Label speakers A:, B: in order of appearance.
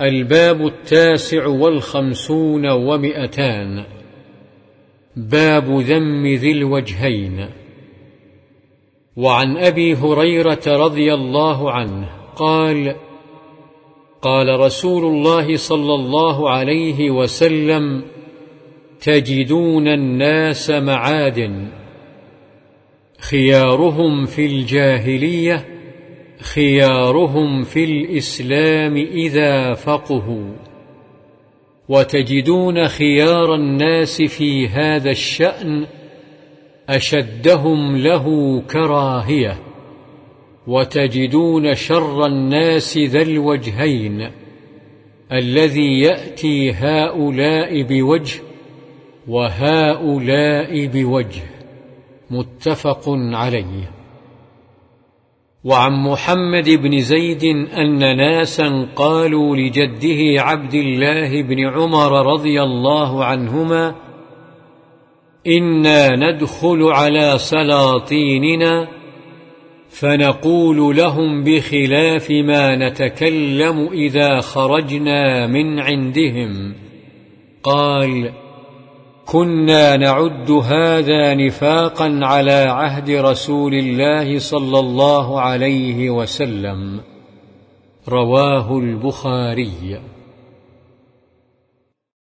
A: الباب التاسع والخمسون ومئتان. باب ذم ذي الوجهين. وعن أبي هريرة رضي الله عنه قال قال رسول الله صلى الله عليه وسلم تجدون الناس معادن. خيارهم في الجاهلية خيارهم في الإسلام إذا فقهوا. وتجدون خيار الناس في هذا الشأن أشدهم له كراهية. وتجدون شر الناس ذا الوجهين الذي يأتي هؤلاء بوجه وهؤلاء بوجه. متفق عليه. وعن محمد بن زيد أن ناسا قالوا لجده عبد الله بن عمر رضي الله عنهما إنا ندخل على سلاطيننا فنقول لهم بخلاف ما نتكلم إذا خرجنا من عندهم. قال كنا نعد هذا نفاقا على عهد رسول الله صلى الله عليه وسلم. رواه البخاري.